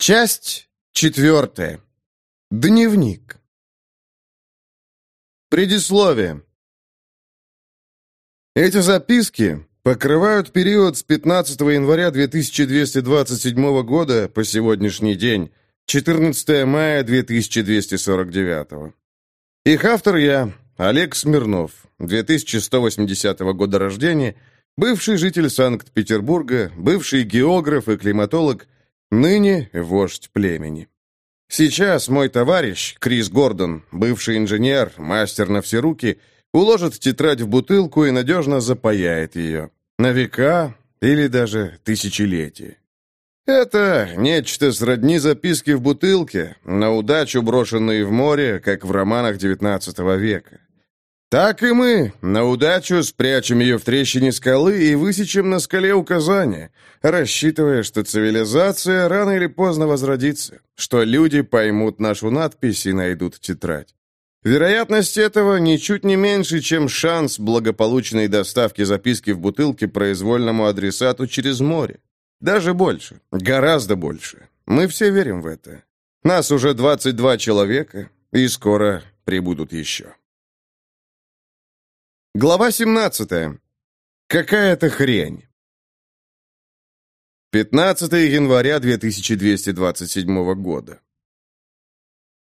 Часть четвертая. Дневник. Предисловие. Эти записки покрывают период с 15 января 2227 года по сегодняшний день, 14 мая 2249. Их автор я, Олег Смирнов, 2180 года рождения, бывший житель Санкт-Петербурга, бывший географ и климатолог – Ныне вождь племени. Сейчас мой товарищ, Крис Гордон, бывший инженер, мастер на все руки, уложит тетрадь в бутылку и надежно запаяет ее. На века или даже тысячелетия. Это нечто сродни записки в бутылке, на удачу брошенные в море, как в романах XIX века. Так и мы, на удачу, спрячем ее в трещине скалы и высечем на скале указания, рассчитывая, что цивилизация рано или поздно возродится, что люди поймут нашу надпись и найдут тетрадь. Вероятность этого ничуть не меньше, чем шанс благополучной доставки записки в бутылке произвольному адресату через море. Даже больше, гораздо больше. Мы все верим в это. Нас уже 22 человека, и скоро прибудут еще. Глава 17. Какая-то хрень. 15 января 2227 года.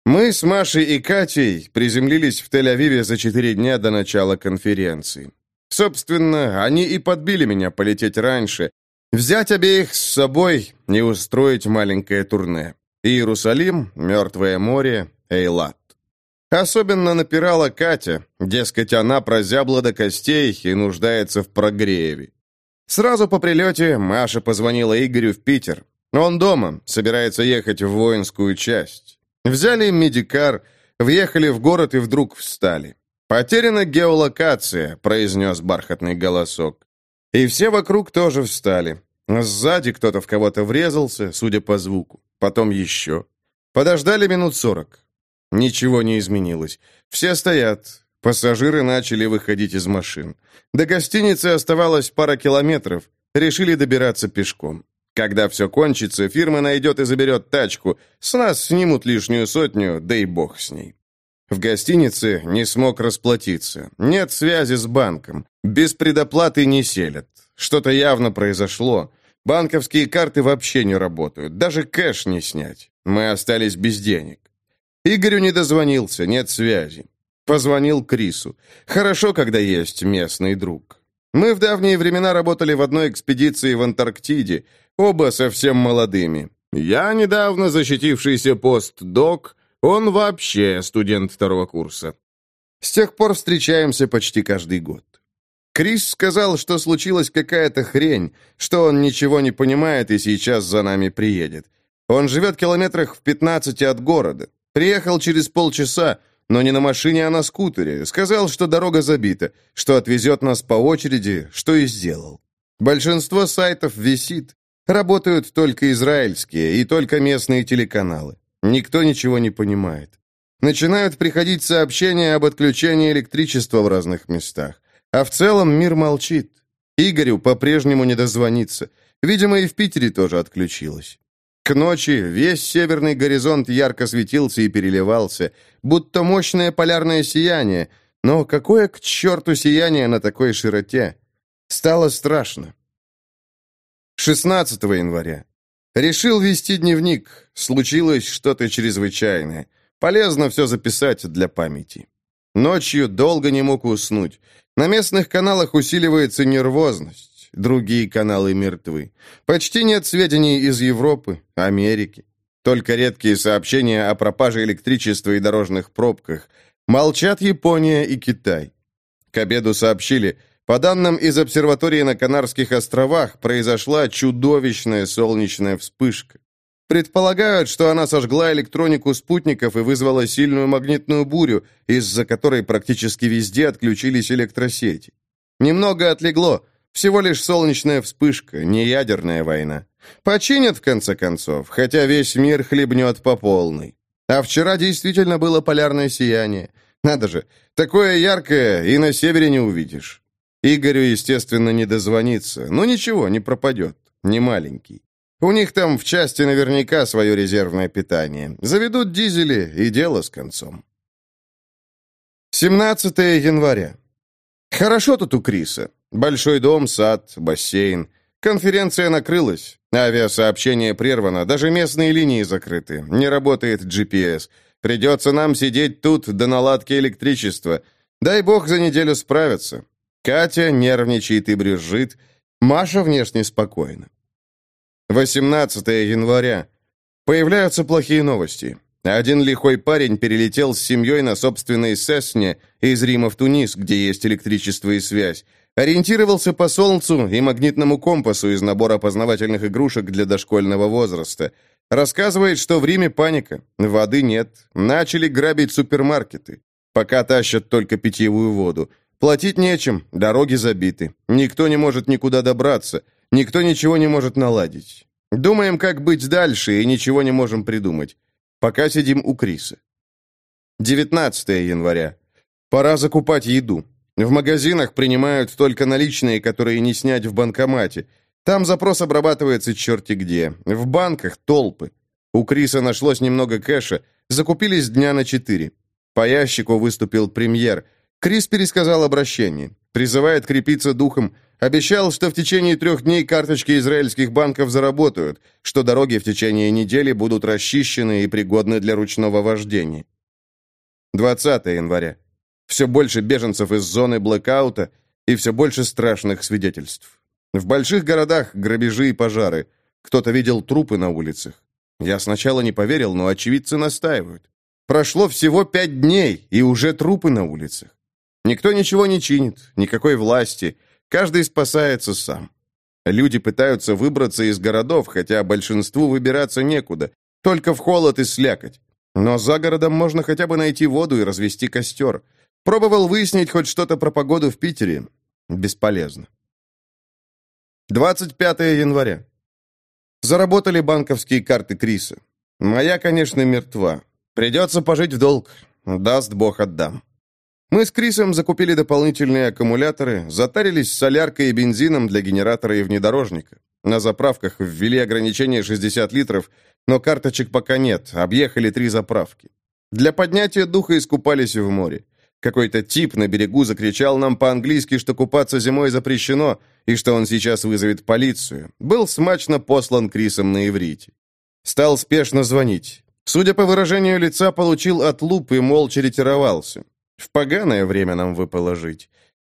Мы с Машей и Катей приземлились в Тель-Авиве за четыре дня до начала конференции. Собственно, они и подбили меня полететь раньше, взять обеих с собой и устроить маленькое турне. Иерусалим, Мертвое море, Эйлат. Особенно напирала Катя, дескать, она прозябла до костей и нуждается в прогреве. Сразу по прилете Маша позвонила Игорю в Питер. Он дома, собирается ехать в воинскую часть. Взяли медикар, въехали в город и вдруг встали. «Потеряна геолокация», — произнес бархатный голосок. И все вокруг тоже встали. Сзади кто-то в кого-то врезался, судя по звуку. Потом еще. Подождали минут сорок. Ничего не изменилось. Все стоят. Пассажиры начали выходить из машин. До гостиницы оставалось пара километров. Решили добираться пешком. Когда все кончится, фирма найдет и заберет тачку. С нас снимут лишнюю сотню, да и бог с ней. В гостинице не смог расплатиться. Нет связи с банком. Без предоплаты не селят. Что-то явно произошло. Банковские карты вообще не работают. Даже кэш не снять. Мы остались без денег. Игорю не дозвонился, нет связи. Позвонил Крису. Хорошо, когда есть местный друг. Мы в давние времена работали в одной экспедиции в Антарктиде, оба совсем молодыми. Я недавно защитившийся постдок, он вообще студент второго курса. С тех пор встречаемся почти каждый год. Крис сказал, что случилась какая-то хрень, что он ничего не понимает и сейчас за нами приедет. Он живет километрах в 15 от города. Приехал через полчаса, но не на машине, а на скутере. Сказал, что дорога забита, что отвезет нас по очереди, что и сделал. Большинство сайтов висит. Работают только израильские и только местные телеканалы. Никто ничего не понимает. Начинают приходить сообщения об отключении электричества в разных местах. А в целом мир молчит. Игорю по-прежнему не дозвониться. Видимо, и в Питере тоже отключилось. К ночи весь северный горизонт ярко светился и переливался, будто мощное полярное сияние, но какое к черту сияние на такой широте? Стало страшно. 16 января. Решил вести дневник. Случилось что-то чрезвычайное. Полезно все записать для памяти. Ночью долго не мог уснуть. На местных каналах усиливается нервозность. Другие каналы мертвы. Почти нет сведений из Европы, Америки. Только редкие сообщения о пропаже электричества и дорожных пробках. Молчат Япония и Китай. К обеду сообщили, по данным из обсерватории на Канарских островах, произошла чудовищная солнечная вспышка. Предполагают, что она сожгла электронику спутников и вызвала сильную магнитную бурю, из-за которой практически везде отключились электросети. Немного отлегло, всего лишь солнечная вспышка, не ядерная война. Починят, в конце концов, хотя весь мир хлебнет по полной. А вчера действительно было полярное сияние. Надо же, такое яркое и на севере не увидишь. Игорю, естественно, не дозвониться. Но ничего, не пропадет. Не маленький. У них там в части наверняка свое резервное питание. Заведут дизели, и дело с концом. 17 января. Хорошо тут у Криса. Большой дом, сад, бассейн. Конференция накрылась. Авиасообщение прервано, даже местные линии закрыты. Не работает GPS. Придется нам сидеть тут до наладки электричества. Дай бог за неделю справиться. Катя нервничает и брюзжит. Маша внешне спокойна. 18 января. Появляются плохие новости. Один лихой парень перелетел с семьей на собственной Сесне из Рима в Тунис, где есть электричество и связь. Ориентировался по солнцу и магнитному компасу из набора познавательных игрушек для дошкольного возраста. Рассказывает, что в Риме паника, воды нет, начали грабить супермаркеты. Пока тащат только питьевую воду. Платить нечем, дороги забиты. Никто не может никуда добраться, никто ничего не может наладить. Думаем, как быть дальше, и ничего не можем придумать. Пока сидим у Криса. 19 января. Пора закупать еду. В магазинах принимают только наличные, которые не снять в банкомате. Там запрос обрабатывается черти где. В банках толпы. У Криса нашлось немного кэша. Закупились дня на четыре. По ящику выступил премьер. Крис пересказал обращение. Призывает крепиться духом. Обещал, что в течение трех дней карточки израильских банков заработают, что дороги в течение недели будут расчищены и пригодны для ручного вождения. 20 января. Все больше беженцев из зоны блэкаута и все больше страшных свидетельств. В больших городах грабежи и пожары. Кто-то видел трупы на улицах. Я сначала не поверил, но очевидцы настаивают. Прошло всего пять дней, и уже трупы на улицах. Никто ничего не чинит, никакой власти. Каждый спасается сам. Люди пытаются выбраться из городов, хотя большинству выбираться некуда. Только в холод и слякоть. Но за городом можно хотя бы найти воду и развести костер. Пробовал выяснить хоть что-то про погоду в Питере. Бесполезно. 25 января. Заработали банковские карты Криса. Моя, конечно, мертва. Придется пожить в долг. Даст Бог, отдам. Мы с Крисом закупили дополнительные аккумуляторы, затарились соляркой и бензином для генератора и внедорожника. На заправках ввели ограничение 60 литров, но карточек пока нет, объехали три заправки. Для поднятия духа искупались в море. Какой-то тип на берегу закричал нам по-английски, что купаться зимой запрещено, и что он сейчас вызовет полицию. Был смачно послан Крисом на иврите. Стал спешно звонить. Судя по выражению лица, получил отлуп и молча ретировался. В поганое время нам выпало жить.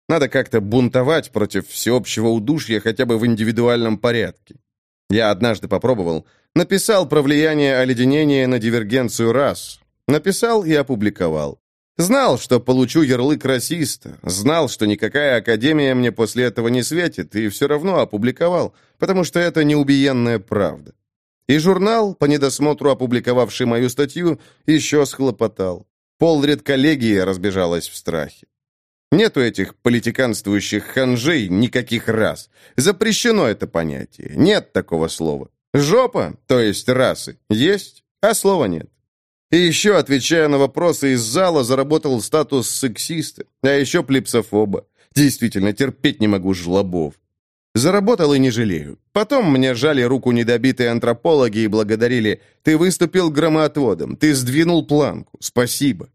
Надо как-то бунтовать против всеобщего удушья хотя бы в индивидуальном порядке. Я однажды попробовал. Написал про влияние оледенения на дивергенцию рас. Написал и опубликовал. Знал, что получу ярлык расиста, знал, что никакая академия мне после этого не светит, и все равно опубликовал, потому что это неубиенная правда. И журнал, по недосмотру опубликовавший мою статью, еще схлопотал. Пол редколлегия разбежалась в страхе. Нету этих политиканствующих ханжей никаких раз. Запрещено это понятие. Нет такого слова. Жопа, то есть расы, есть, а слова нет. И еще, отвечая на вопросы из зала, заработал статус сексиста, а еще плипсофоба. Действительно, терпеть не могу жлобов. Заработал и не жалею. Потом мне жали руку недобитые антропологи и благодарили. Ты выступил громоотводом, ты сдвинул планку. Спасибо.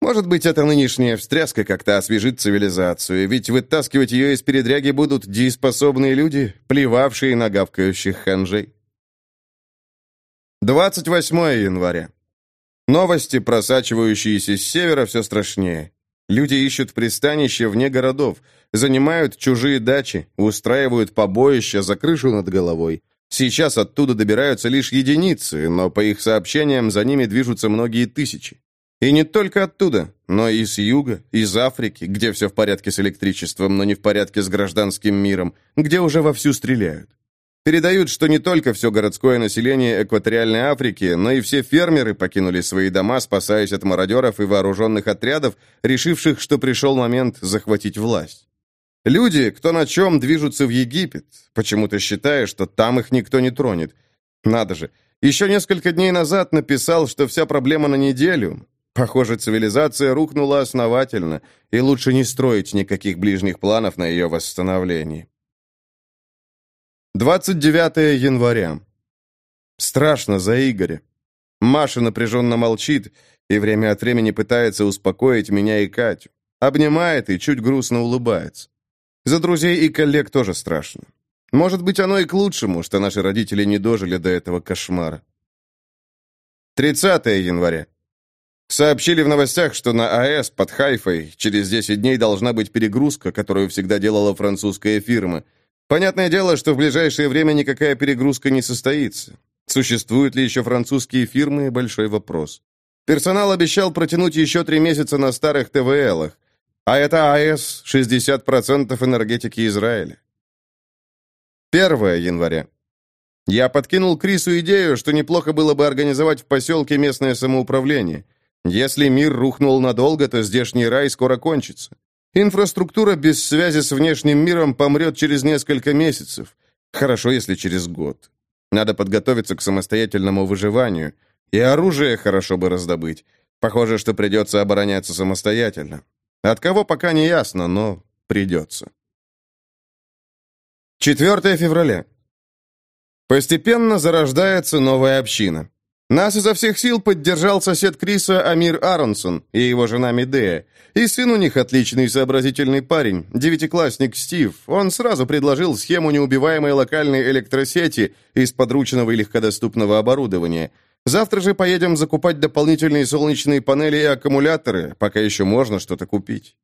Может быть, эта нынешняя встряска как-то освежит цивилизацию, ведь вытаскивать ее из передряги будут дееспособные люди, плевавшие на гавкающих ханжей. 28 января. Новости, просачивающиеся с севера, все страшнее. Люди ищут пристанище вне городов, занимают чужие дачи, устраивают побоища за крышу над головой. Сейчас оттуда добираются лишь единицы, но по их сообщениям за ними движутся многие тысячи. И не только оттуда, но и с юга, из Африки, где все в порядке с электричеством, но не в порядке с гражданским миром, где уже вовсю стреляют. Передают, что не только все городское население экваториальной Африки, но и все фермеры покинули свои дома, спасаясь от мародеров и вооруженных отрядов, решивших, что пришел момент захватить власть. Люди, кто на чем, движутся в Египет, почему-то считая, что там их никто не тронет. Надо же, еще несколько дней назад написал, что вся проблема на неделю. Похоже, цивилизация рухнула основательно, и лучше не строить никаких ближних планов на ее восстановление. 29 января. Страшно за Игоря. Маша напряженно молчит и время от времени пытается успокоить меня и Катю. Обнимает и чуть грустно улыбается. За друзей и коллег тоже страшно. Может быть, оно и к лучшему, что наши родители не дожили до этого кошмара. 30 января. Сообщили в новостях, что на АЭС под Хайфой через 10 дней должна быть перегрузка, которую всегда делала французская фирма. Понятное дело, что в ближайшее время никакая перегрузка не состоится. Существуют ли еще французские фирмы – большой вопрос. Персонал обещал протянуть еще три месяца на старых ТВЛах. А это АЭС – 60% энергетики Израиля. 1 января. Я подкинул Крису идею, что неплохо было бы организовать в поселке местное самоуправление. Если мир рухнул надолго, то здешний рай скоро кончится. Инфраструктура без связи с внешним миром помрет через несколько месяцев. Хорошо, если через год. Надо подготовиться к самостоятельному выживанию. И оружие хорошо бы раздобыть. Похоже, что придется обороняться самостоятельно. От кого пока не ясно, но придется. 4 февраля. Постепенно зарождается новая община. Нас изо всех сил поддержал сосед Криса Амир Аронсон и его жена Медея. И сын у них отличный сообразительный парень, девятиклассник Стив. Он сразу предложил схему неубиваемой локальной электросети из подручного и легкодоступного оборудования. Завтра же поедем закупать дополнительные солнечные панели и аккумуляторы, пока еще можно что-то купить.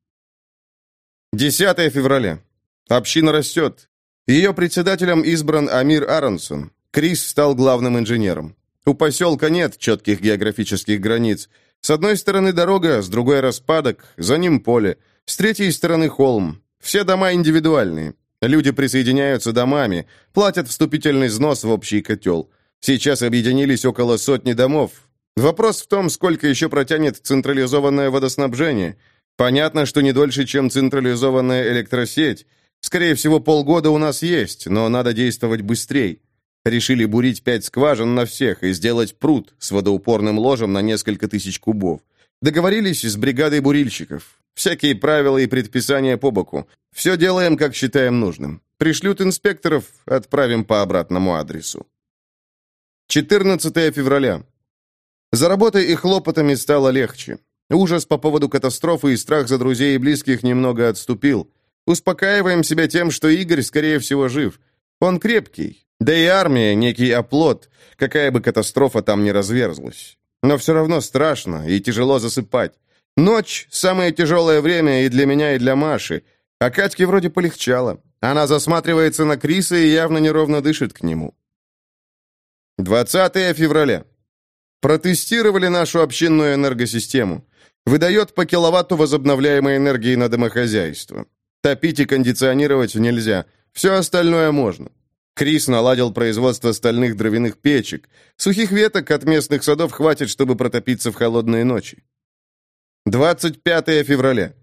10 февраля. Община растет. Ее председателем избран Амир Аронсон. Крис стал главным инженером. У поселка нет четких географических границ. С одной стороны дорога, с другой распадок, за ним поле. С третьей стороны холм. Все дома индивидуальные. Люди присоединяются домами, платят вступительный взнос в общий котел. Сейчас объединились около сотни домов. Вопрос в том, сколько еще протянет централизованное водоснабжение. Понятно, что не дольше, чем централизованная электросеть. Скорее всего, полгода у нас есть, но надо действовать быстрее. Решили бурить пять скважин на всех и сделать пруд с водоупорным ложем на несколько тысяч кубов. Договорились с бригадой бурильщиков. Всякие правила и предписания по боку. Все делаем, как считаем нужным. Пришлют инспекторов, отправим по обратному адресу. 14 февраля. За работой и хлопотами стало легче. Ужас по поводу катастрофы и страх за друзей и близких немного отступил. Успокаиваем себя тем, что Игорь, скорее всего, жив. Он крепкий. Да и армия — некий оплот, какая бы катастрофа там ни разверзлась. Но все равно страшно и тяжело засыпать. Ночь — самое тяжелое время и для меня, и для Маши. А Катьке вроде полегчало. Она засматривается на Криса и явно неровно дышит к нему. 20 февраля. Протестировали нашу общинную энергосистему. Выдает по киловатту возобновляемой энергии на домохозяйство. Топить и кондиционировать нельзя. Все остальное можно. Крис наладил производство стальных дровяных печек. Сухих веток от местных садов хватит, чтобы протопиться в холодные ночи. 25 февраля.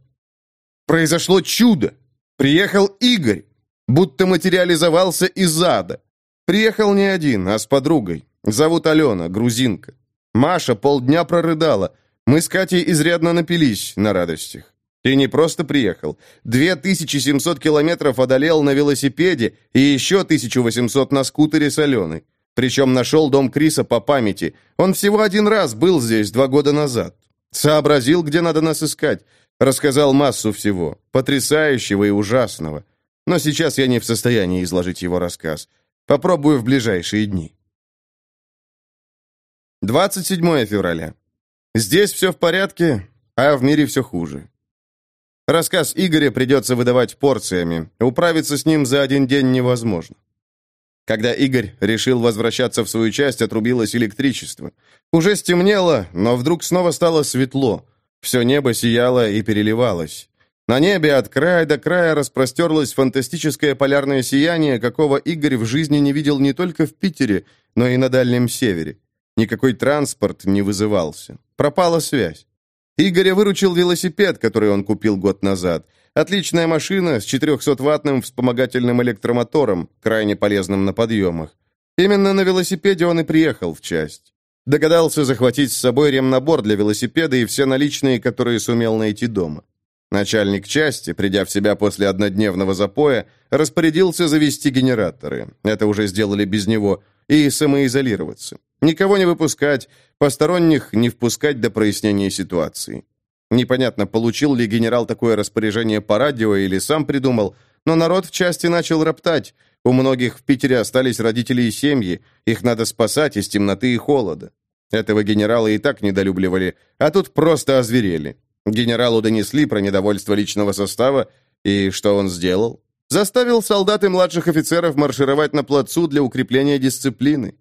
Произошло чудо. Приехал Игорь. Будто материализовался из ада. Приехал не один, а с подругой. Зовут Алена, грузинка. Маша полдня прорыдала. Мы с Катей изрядно напились на радостях. И не просто приехал. 2700 километров одолел на велосипеде и еще 1800 на скутере с Аленой. Причем нашел дом Криса по памяти. Он всего один раз был здесь два года назад. Сообразил, где надо нас искать. Рассказал массу всего. Потрясающего и ужасного. Но сейчас я не в состоянии изложить его рассказ. Попробую в ближайшие дни. 27 февраля. Здесь все в порядке, а в мире все хуже. Рассказ Игоря придется выдавать порциями. Управиться с ним за один день невозможно. Когда Игорь решил возвращаться в свою часть, отрубилось электричество. Уже стемнело, но вдруг снова стало светло. Все небо сияло и переливалось. На небе от края до края распростерлось фантастическое полярное сияние, какого Игорь в жизни не видел не только в Питере, но и на Дальнем Севере. Никакой транспорт не вызывался. Пропала связь. Игоря выручил велосипед, который он купил год назад. Отличная машина с 400-ваттным вспомогательным электромотором, крайне полезным на подъемах. Именно на велосипеде он и приехал в часть. Догадался захватить с собой ремнабор для велосипеда и все наличные, которые сумел найти дома. начальник части, придя в себя после однодневного запоя, распорядился завести генераторы. Это уже сделали без него. И самоизолироваться. Никого не выпускать, посторонних не впускать до прояснения ситуации. Непонятно, получил ли генерал такое распоряжение по радио или сам придумал, но народ в части начал роптать. У многих в Питере остались родители и семьи, их надо спасать из темноты и холода. Этого генерала и так недолюбливали, а тут просто озверели. Генералу донесли про недовольство личного состава, и что он сделал? Заставил солдат и младших офицеров маршировать на плацу для укрепления дисциплины.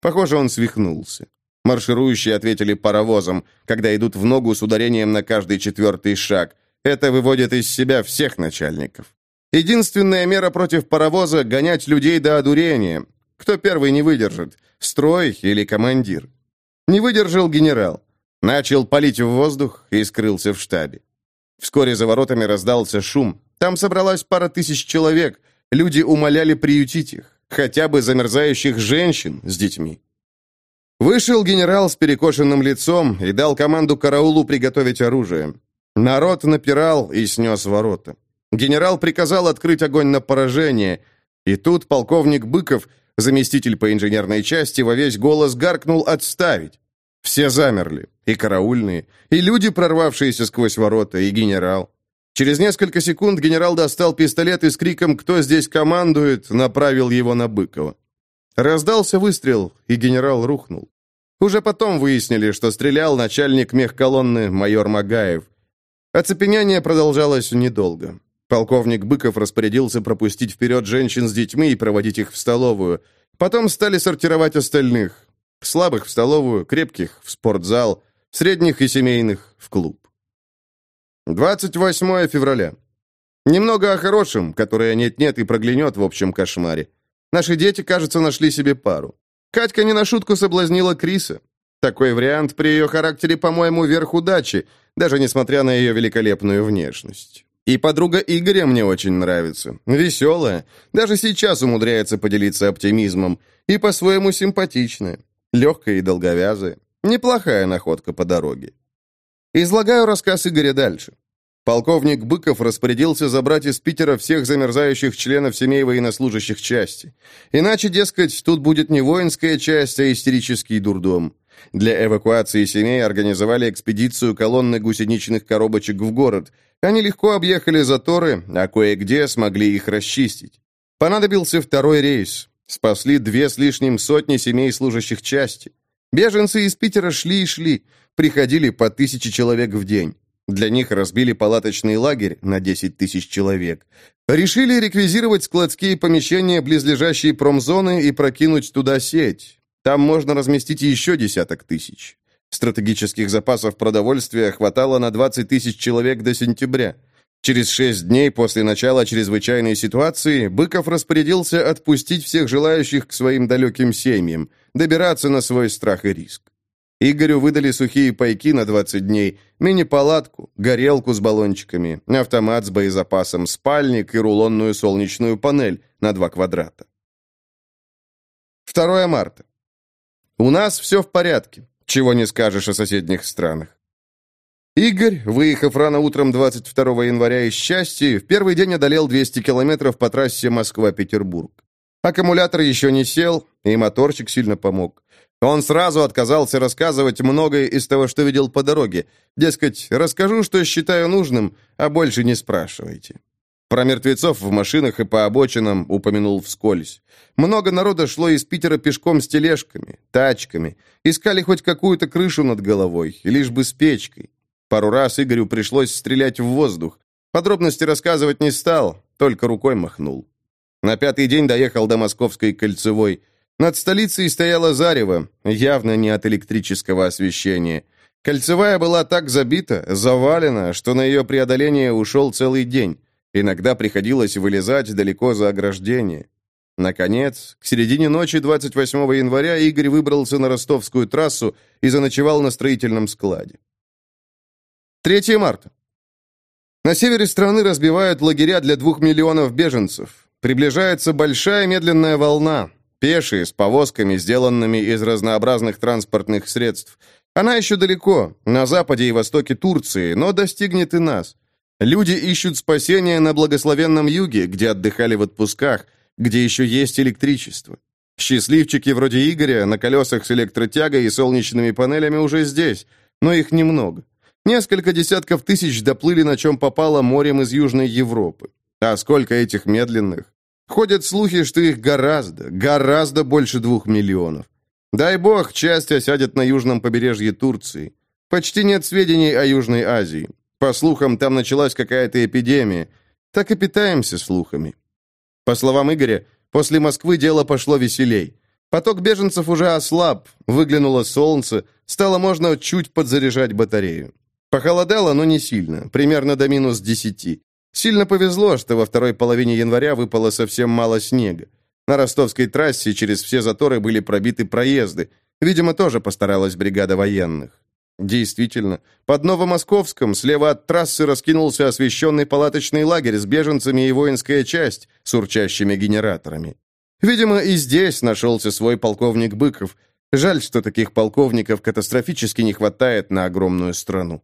Похоже, он свихнулся. Марширующие ответили паровозом, когда идут в ногу с ударением на каждый четвертый шаг. Это выводит из себя всех начальников. Единственная мера против паровоза — гонять людей до одурения. Кто первый не выдержит, строй или командир? Не выдержал генерал. Начал палить в воздух и скрылся в штабе. Вскоре за воротами раздался шум. Там собралась пара тысяч человек. Люди умоляли приютить их, хотя бы замерзающих женщин с детьми. Вышел генерал с перекошенным лицом и дал команду караулу приготовить оружие. Народ напирал и снес ворота. Генерал приказал открыть огонь на поражение, и тут полковник Быков, заместитель по инженерной части, во весь голос гаркнул «отставить». Все замерли, и караульные, и люди, прорвавшиеся сквозь ворота, и генерал. Через несколько секунд генерал достал пистолет и с криком «Кто здесь командует?» направил его на Быкова. Раздался выстрел, и генерал рухнул. Уже потом выяснили, что стрелял начальник мехколонны майор Магаев. Оцепенение продолжалось недолго. Полковник Быков распорядился пропустить вперед женщин с детьми и проводить их в столовую. Потом стали сортировать остальных. Слабых в столовую, крепких в спортзал, средних и семейных в клуб. 28 февраля. Немного о хорошем, которое нет-нет и проглянет в общем кошмаре. Наши дети, кажется, нашли себе пару. Катька не на шутку соблазнила Криса. Такой вариант при ее характере, по-моему, верх удачи, даже несмотря на ее великолепную внешность. И подруга Игоря мне очень нравится. Веселая. Даже сейчас умудряется поделиться оптимизмом. И по-своему симпатичная. Легкая и долговязая. Неплохая находка по дороге. Излагаю рассказ Игоря дальше. Полковник Быков распорядился забрать из Питера всех замерзающих членов семей военнослужащих части. Иначе, дескать, тут будет не воинская часть, а истерический дурдом. Для эвакуации семей организовали экспедицию колонны гусеничных коробочек в город. Они легко объехали заторы, а кое-где смогли их расчистить. Понадобился второй рейс. Спасли две с лишним сотни семей служащих части. Беженцы из Питера шли и шли, приходили по тысяче человек в день. Для них разбили палаточный лагерь на 10 тысяч человек. Решили реквизировать складские помещения близлежащие промзоны и прокинуть туда сеть. Там можно разместить еще десяток тысяч. Стратегических запасов продовольствия хватало на 20 тысяч человек до сентября. Через шесть дней после начала чрезвычайной ситуации Быков распорядился отпустить всех желающих к своим далеким семьям, добираться на свой страх и риск. Игорю выдали сухие пайки на 20 дней, мини-палатку, горелку с баллончиками, автомат с боезапасом, спальник и рулонную солнечную панель на 2 квадрата. 2 марта. У нас все в порядке, чего не скажешь о соседних странах. Игорь, выехав рано утром 22 января из Счастья, в первый день одолел 200 километров по трассе Москва-Петербург. Аккумулятор еще не сел, и моторчик сильно помог. Он сразу отказался рассказывать многое из того, что видел по дороге. Дескать, расскажу, что считаю нужным, а больше не спрашивайте. Про мертвецов в машинах и по обочинам упомянул вскользь. Много народа шло из Питера пешком с тележками, тачками. Искали хоть какую-то крышу над головой, лишь бы с печкой. Пару раз Игорю пришлось стрелять в воздух. Подробности рассказывать не стал, только рукой махнул. На пятый день доехал до Московской кольцевой. Над столицей стояло зарево, явно не от электрического освещения. Кольцевая была так забита, завалена, что на ее преодоление ушел целый день. Иногда приходилось вылезать далеко за ограждение. Наконец, к середине ночи 28 января Игорь выбрался на ростовскую трассу и заночевал на строительном складе. 3 марта. На севере страны разбивают лагеря для двух миллионов беженцев. Приближается большая медленная волна. Пешие, с повозками, сделанными из разнообразных транспортных средств. Она еще далеко, на западе и востоке Турции, но достигнет и нас. Люди ищут спасения на благословенном юге, где отдыхали в отпусках, где еще есть электричество. Счастливчики вроде Игоря на колесах с электротягой и солнечными панелями уже здесь, но их немного. Несколько десятков тысяч доплыли на чем попало морем из Южной Европы. А сколько этих медленных? Ходят слухи, что их гораздо, гораздо больше двух миллионов. Дай бог, часть осядет на южном побережье Турции. Почти нет сведений о Южной Азии. По слухам, там началась какая-то эпидемия. Так и питаемся слухами. По словам Игоря, после Москвы дело пошло веселей. Поток беженцев уже ослаб, выглянуло солнце, стало можно чуть подзаряжать батарею. Похолодало, но не сильно, примерно до минус десяти. Сильно повезло, что во второй половине января выпало совсем мало снега. На ростовской трассе через все заторы были пробиты проезды. Видимо, тоже постаралась бригада военных. Действительно, под Новомосковском слева от трассы раскинулся освещенный палаточный лагерь с беженцами и воинская часть с урчащими генераторами. Видимо, и здесь нашелся свой полковник Быков. Жаль, что таких полковников катастрофически не хватает на огромную страну.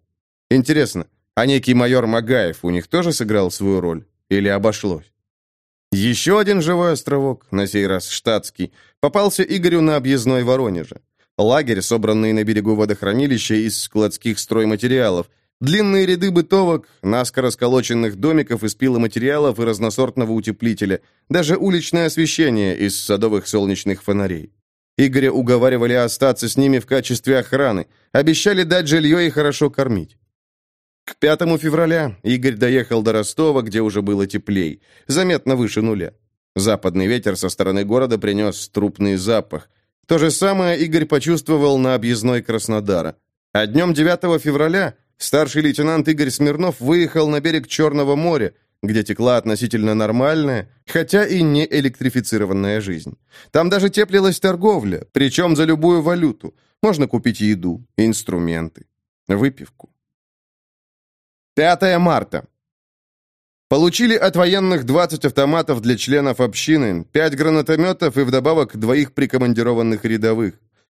Интересно, а некий майор Магаев у них тоже сыграл свою роль? Или обошлось? Еще один живой островок, на сей раз штатский, попался Игорю на объездной Воронеже. Лагерь, собранный на берегу водохранилища из складских стройматериалов, длинные ряды бытовок, наскоро сколоченных домиков из пиломатериалов и разносортного утеплителя, даже уличное освещение из садовых солнечных фонарей. Игоря уговаривали остаться с ними в качестве охраны, обещали дать жилье и хорошо кормить. К 5 февраля Игорь доехал до Ростова, где уже было теплей, заметно выше нуля. Западный ветер со стороны города принес трупный запах – то же самое Игорь почувствовал на объездной Краснодара. А днем 9 февраля старший лейтенант Игорь Смирнов выехал на берег Черного моря, где текла относительно нормальная, хотя и не электрифицированная жизнь. Там даже теплилась торговля, причем за любую валюту. Можно купить еду, инструменты, выпивку. 5 марта. Получили от военных 20 автоматов для членов общины, 5 гранатометов и вдобавок двоих прикомандированных рядовых.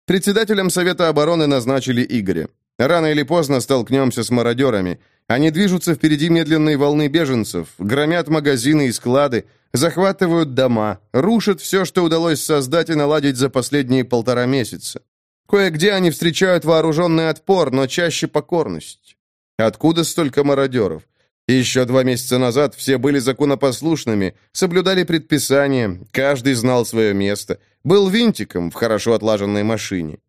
Председателем Совета обороны назначили Игоря. Рано или поздно столкнемся с мародерами. Они движутся впереди медленной волны беженцев, громят магазины и склады, захватывают дома, рушат все, что удалось создать и наладить за последние полтора месяца. Кое-где они встречают вооруженный отпор, но чаще покорность. Откуда столько мародеров? Еще два месяца назад все были законопослушными, соблюдали предписания, каждый знал свое место, был винтиком в хорошо отлаженной машине.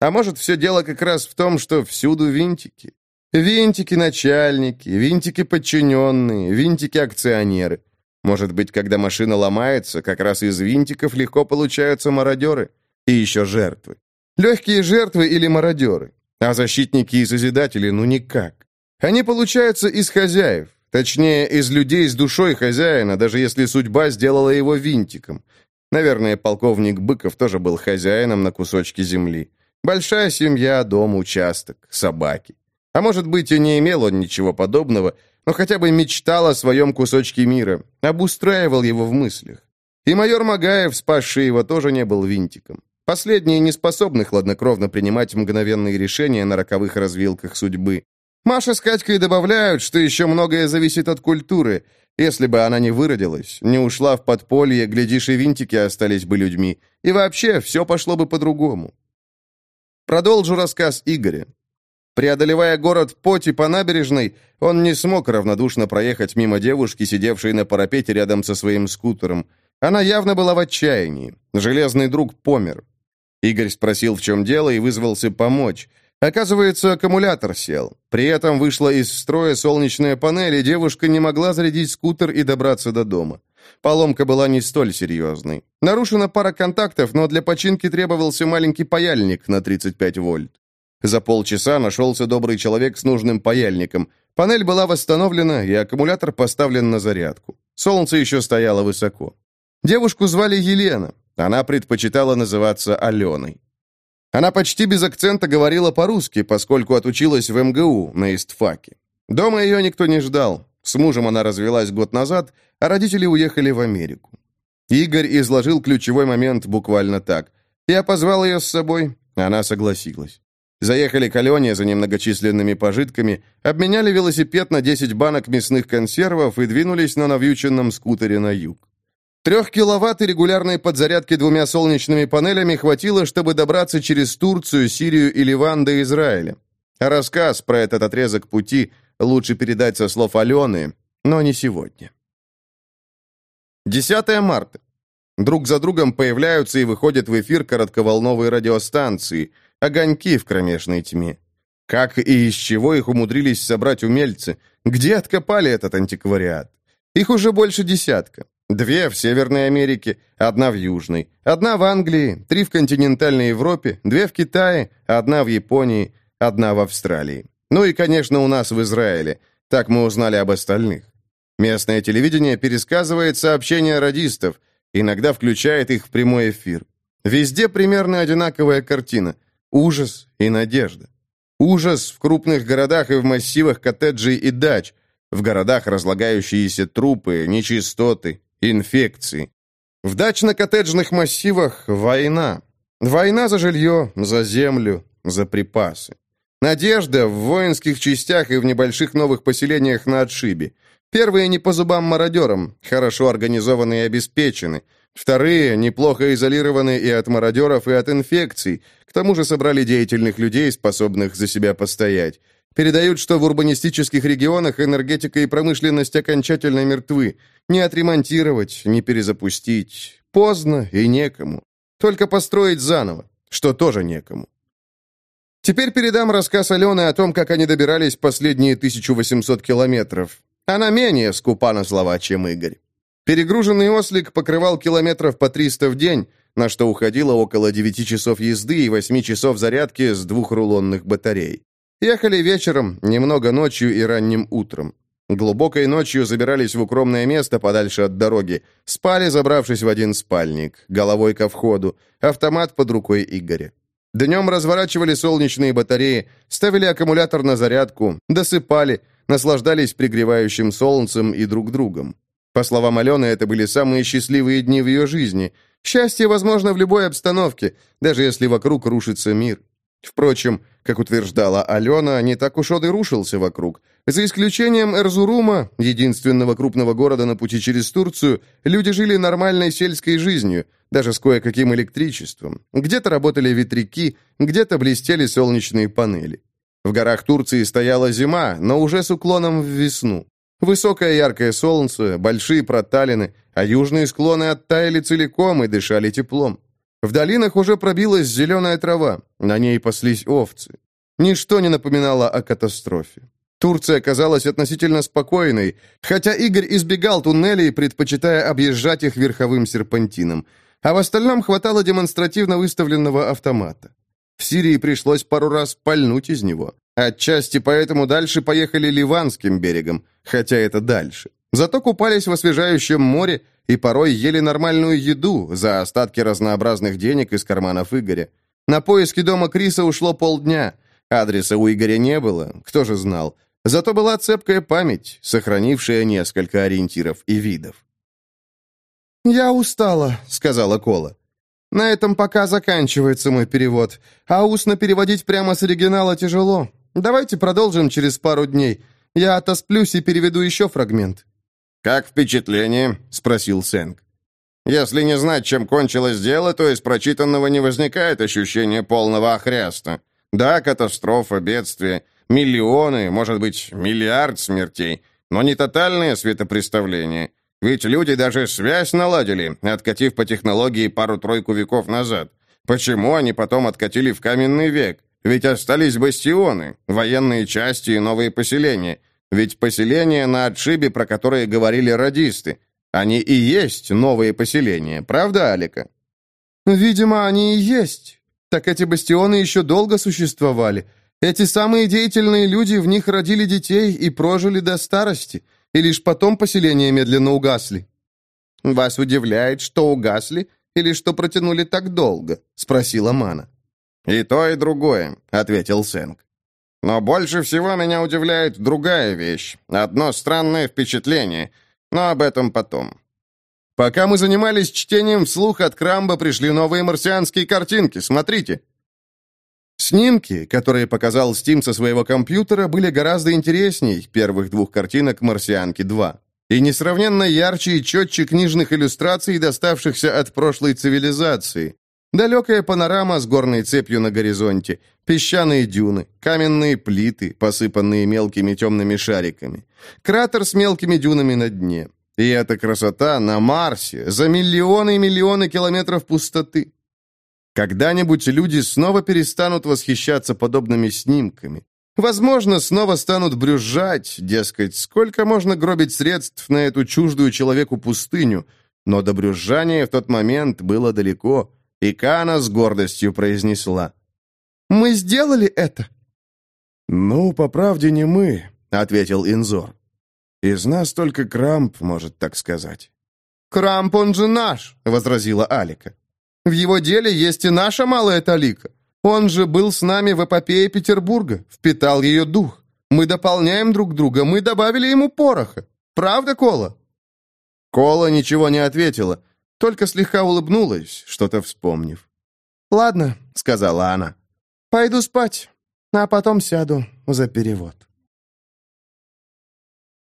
А может, все дело как раз в том, что всюду винтики. Винтики-начальники, винтики-подчиненные, винтики-акционеры. Может быть, когда машина ломается, как раз из винтиков легко получаются мародеры. И еще жертвы. Легкие жертвы или мародеры. А защитники и созидатели ну никак. Они получаются из хозяев, точнее, из людей с душой хозяина, даже если судьба сделала его винтиком. Наверное, полковник Быков тоже был хозяином на кусочке земли. Большая семья, дом, участок, собаки. А может быть, и не имел он ничего подобного, но хотя бы мечтал о своем кусочке мира, обустраивал его в мыслях. И майор Магаев, спасший его, тоже не был винтиком. Последние не способны хладнокровно принимать мгновенные решения на роковых развилках судьбы. Маша с Катькой добавляют, что еще многое зависит от культуры. Если бы она не выродилась, не ушла в подполье, глядишь, и винтики остались бы людьми. И вообще, все пошло бы по-другому. Продолжу рассказ Игоря. Преодолевая город Поти по набережной, он не смог равнодушно проехать мимо девушки, сидевшей на парапете рядом со своим скутером. Она явно была в отчаянии. Железный друг помер. Игорь спросил, в чем дело, и вызвался помочь. Оказывается, аккумулятор сел. При этом вышла из строя солнечная панель, и девушка не могла зарядить скутер и добраться до дома. Поломка была не столь серьезной. Нарушена пара контактов, но для починки требовался маленький паяльник на 35 вольт. За полчаса нашелся добрый человек с нужным паяльником. Панель была восстановлена, и аккумулятор поставлен на зарядку. Солнце еще стояло высоко. Девушку звали Елена. Она предпочитала называться Аленой. Она почти без акцента говорила по-русски, поскольку отучилась в МГУ на истфаке. Дома ее никто не ждал. С мужем она развелась год назад, а родители уехали в Америку. Игорь изложил ключевой момент буквально так. Я позвал ее с собой, она согласилась. Заехали к Алене за немногочисленными пожитками, обменяли велосипед на 10 банок мясных консервов и двинулись на навьюченном скутере на юг. Трех киловатт регулярной подзарядки двумя солнечными панелями хватило, чтобы добраться через Турцию, Сирию и Ливан до Израиля. рассказ про этот отрезок пути лучше передать со слов Алены, но не сегодня. 10 марта. Друг за другом появляются и выходят в эфир коротковолновые радиостанции, огоньки в кромешной тьме. Как и из чего их умудрились собрать умельцы? Где откопали этот антиквариат? Их уже больше десятка. Две в Северной Америке, одна в Южной, одна в Англии, три в континентальной Европе, две в Китае, одна в Японии, одна в Австралии. Ну и, конечно, у нас в Израиле. Так мы узнали об остальных. Местное телевидение пересказывает сообщения радистов, иногда включает их в прямой эфир. Везде примерно одинаковая картина. Ужас и надежда. Ужас в крупных городах и в массивах коттеджей и дач, в городах разлагающиеся трупы, нечистоты, инфекции. В дачно-коттеджных массивах война. Война за жилье, за землю, за припасы. Надежда в воинских частях и в небольших новых поселениях на отшибе. Первые не по зубам мародерам, хорошо организованы и обеспечены. Вторые неплохо изолированы и от мародеров, и от инфекций. К тому же собрали деятельных людей, способных за себя постоять. Передают, что в урбанистических регионах энергетика и промышленность окончательно мертвы. Не отремонтировать, не перезапустить. Поздно и некому. Только построить заново, что тоже некому. Теперь передам рассказ Алены о том, как они добирались последние 1800 километров. Она менее скупа на слова, чем Игорь. Перегруженный ослик покрывал километров по 300 в день, на что уходило около 9 часов езды и 8 часов зарядки с двух рулонных батарей. Ехали вечером, немного ночью и ранним утром. Глубокой ночью забирались в укромное место подальше от дороги. Спали, забравшись в один спальник, головой ко входу, автомат под рукой Игоря. Днем разворачивали солнечные батареи, ставили аккумулятор на зарядку, досыпали, наслаждались пригревающим солнцем и друг другом. По словам Алены, это были самые счастливые дни в ее жизни. Счастье возможно в любой обстановке, даже если вокруг рушится мир. Впрочем, как утверждала Алена, не так уж он и рушился вокруг. За исключением Эрзурума, единственного крупного города на пути через Турцию, люди жили нормальной сельской жизнью, даже с кое-каким электричеством. Где-то работали ветряки, где-то блестели солнечные панели. В горах Турции стояла зима, но уже с уклоном в весну. Высокое яркое солнце, большие проталины, а южные склоны оттаяли целиком и дышали теплом. В долинах уже пробилась зеленая трава, на ней паслись овцы. Ничто не напоминало о катастрофе. Турция казалась относительно спокойной, хотя Игорь избегал туннелей, предпочитая объезжать их верховым серпантином, а в остальном хватало демонстративно выставленного автомата. В Сирии пришлось пару раз пальнуть из него. Отчасти поэтому дальше поехали Ливанским берегом, хотя это дальше. Зато купались в освежающем море и порой ели нормальную еду за остатки разнообразных денег из карманов Игоря. На поиски дома Криса ушло полдня. Адреса у Игоря не было, кто же знал. Зато была цепкая память, сохранившая несколько ориентиров и видов. «Я устала», — сказала Кола. «На этом пока заканчивается мой перевод, а устно переводить прямо с оригинала тяжело. Давайте продолжим через пару дней. Я отосплюсь и переведу еще фрагмент». «Как впечатление?» — спросил Сэнк. «Если не знать, чем кончилось дело, то из прочитанного не возникает ощущения полного охряста. Да, катастрофа, бедствие, миллионы, может быть, миллиард смертей, но не тотальное светопреставление. Ведь люди даже связь наладили, откатив по технологии пару-тройку веков назад. Почему они потом откатили в каменный век? Ведь остались бастионы, военные части и новые поселения – ведь поселения на отшибе, про которые говорили радисты, они и есть новые поселения, правда, Алика? Видимо, они и есть. Так эти бастионы еще долго существовали. Эти самые деятельные люди в них родили детей и прожили до старости, и лишь потом поселения медленно угасли. «Вас удивляет, что угасли или что протянули так долго?» — спросила Мана. «И то, и другое», — ответил Сэнк. Но больше всего меня удивляет другая вещь. Одно странное впечатление. Но об этом потом. Пока мы занимались чтением вслух, от Крамба пришли новые марсианские картинки. Смотрите. Снимки, которые показал Стим со своего компьютера, были гораздо интересней первых двух картинок «Марсианки-2» и несравненно ярче и четче книжных иллюстраций, доставшихся от прошлой цивилизации. Далекая панорама с горной цепью на горизонте, песчаные дюны, каменные плиты, посыпанные мелкими темными шариками, кратер с мелкими дюнами на дне. И эта красота на Марсе, за миллионы и миллионы километров пустоты. Когда-нибудь люди снова перестанут восхищаться подобными снимками. Возможно, снова станут брюзжать, дескать, сколько можно гробить средств на эту чуждую человеку пустыню, но до брюзжания в тот момент было далеко – и Кана с гордостью произнесла. «Мы сделали это!» «Ну, по правде, не мы», — ответил Инзор. «Из нас только Крамп может так сказать». «Крамп, он же наш», — возразила Алика. «В его деле есть и наша малая талика. Он же был с нами в эпопее Петербурга, впитал ее дух. Мы дополняем друг друга, мы добавили ему пороха. Правда, Кола?» Кола ничего не ответила, только слегка улыбнулась, что-то вспомнив. «Ладно», — сказала она, — «пойду спать, а потом сяду за перевод».